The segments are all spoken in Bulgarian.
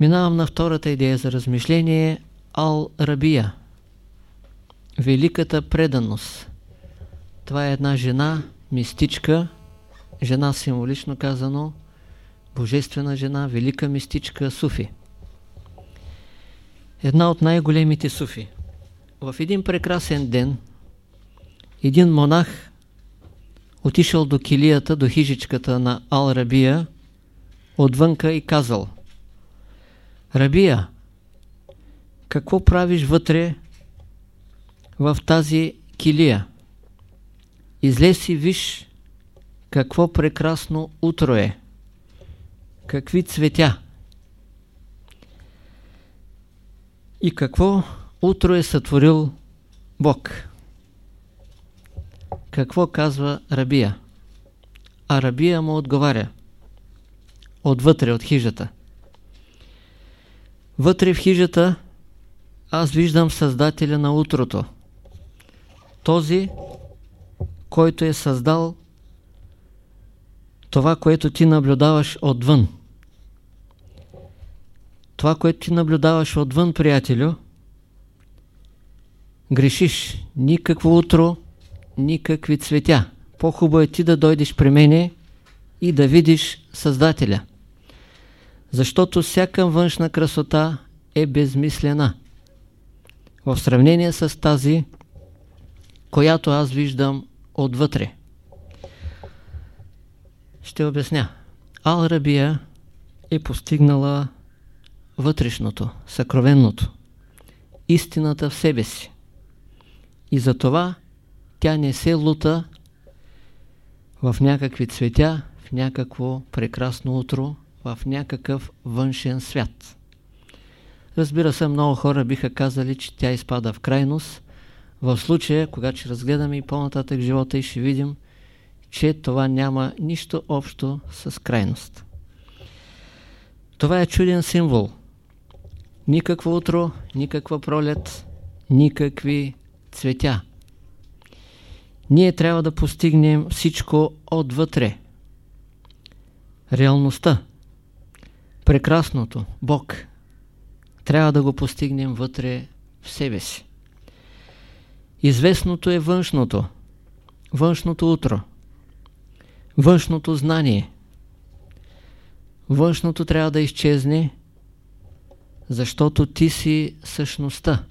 Минавам на втората идея за размишление Ал-Рабия. Великата преданост. Това е една жена, мистичка, жена символично казано, божествена жена, велика мистичка, суфи. Една от най-големите суфи. В един прекрасен ден един монах отишъл до килията, до хижичката на Ал-Рабия, отвънка и казал Рабия, какво правиш вътре в тази килия? Излез си виж какво прекрасно утро е. Какви цветя. И какво утро е сътворил Бог. Какво казва Рабия? А Рабия му отговаря. Отвътре, от хижата. Вътре в хижата аз виждам Създателя на утрото. Този, който е създал това, което ти наблюдаваш отвън. Това, което ти наблюдаваш отвън, приятелю, грешиш. Никакво утро, никакви цветя. По-хубаво е ти да дойдеш при мене и да видиш Създателя. Защото всяка външна красота е безмислена. В сравнение с тази, която аз виждам отвътре. Ще обясня. Ал-Рабия е постигнала вътрешното, съкровенното, истината в себе си. И затова тя не се лута в някакви цветя, в някакво прекрасно утро, в някакъв външен свят. Разбира се, много хора биха казали, че тя изпада в крайност. В случая, когато ще разгледаме и по-нататък живота и ще видим, че това няма нищо общо с крайност. Това е чуден символ. Никакво утро, никаква пролет, никакви цветя. Ние трябва да постигнем всичко отвътре. Реалността, прекрасното, Бог, трябва да го постигнем вътре в себе си. Известното е външното, външното утро, външното знание. Външното трябва да изчезне, защото ти си същността.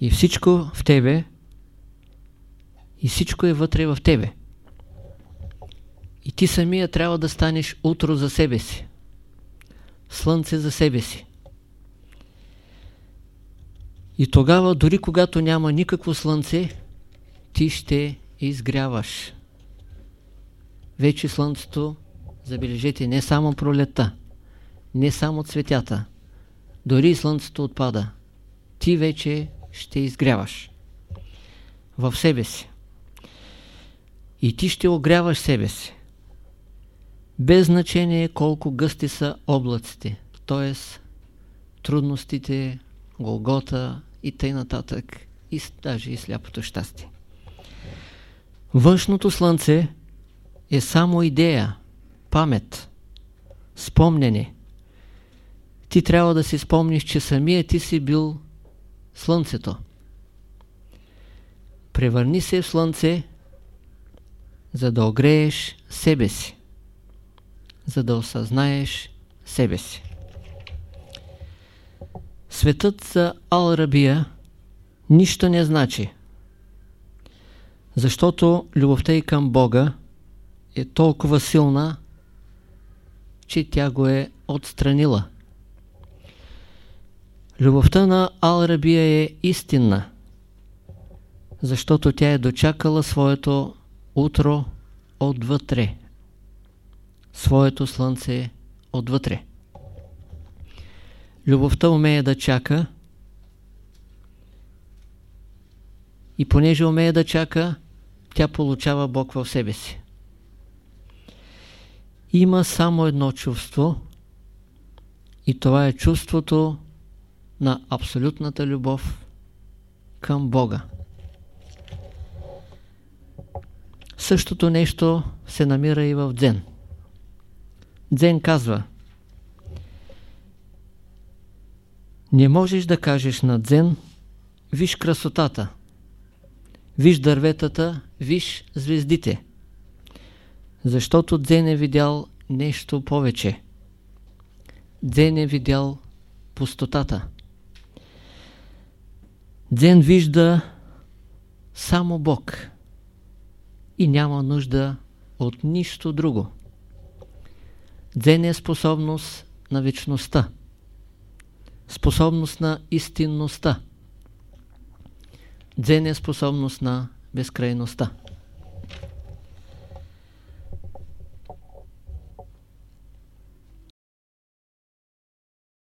И всичко в тебе, и всичко е вътре в тебе. И ти самия трябва да станеш утро за себе си. Слънце за себе си. И тогава, дори когато няма никакво слънце, ти ще изгряваш. Вече слънцето, забележете, не само пролета, не само цветята, дори слънцето отпада. Ти вече ще изгряваш в себе си. И ти ще огряваш себе си. Без значение колко гъсти са облаците, т.е. трудностите, голгота и нататък, и даже и сляпото щастие. Външното слънце е само идея, памет, спомнене. Ти трябва да си спомниш, че самия ти си бил слънцето. Превърни се в слънце, за да огрееш себе си, за да осъзнаеш себе си. Светът за Ал-Рабия нищо не значи, защото любовта и към Бога е толкова силна, че тя го е отстранила. Любовта на Ал-Рабия е истинна, защото тя е дочакала своето утро отвътре, своето слънце отвътре. Любовта умее да чака и понеже умее да чака, тя получава Бог в себе си. Има само едно чувство и това е чувството на абсолютната любов към Бога. Същото нещо се намира и в Дзен. Дзен казва Не можеш да кажеш на дзен, виж красотата, виж дърветата, виж звездите. Защото дзен е видял нещо повече. Дзен е видял пустотата. Дзен вижда само Бог и няма нужда от нищо друго. Дзен е способност на вечността, способност на истинността. Дзен е способност на безкрайността.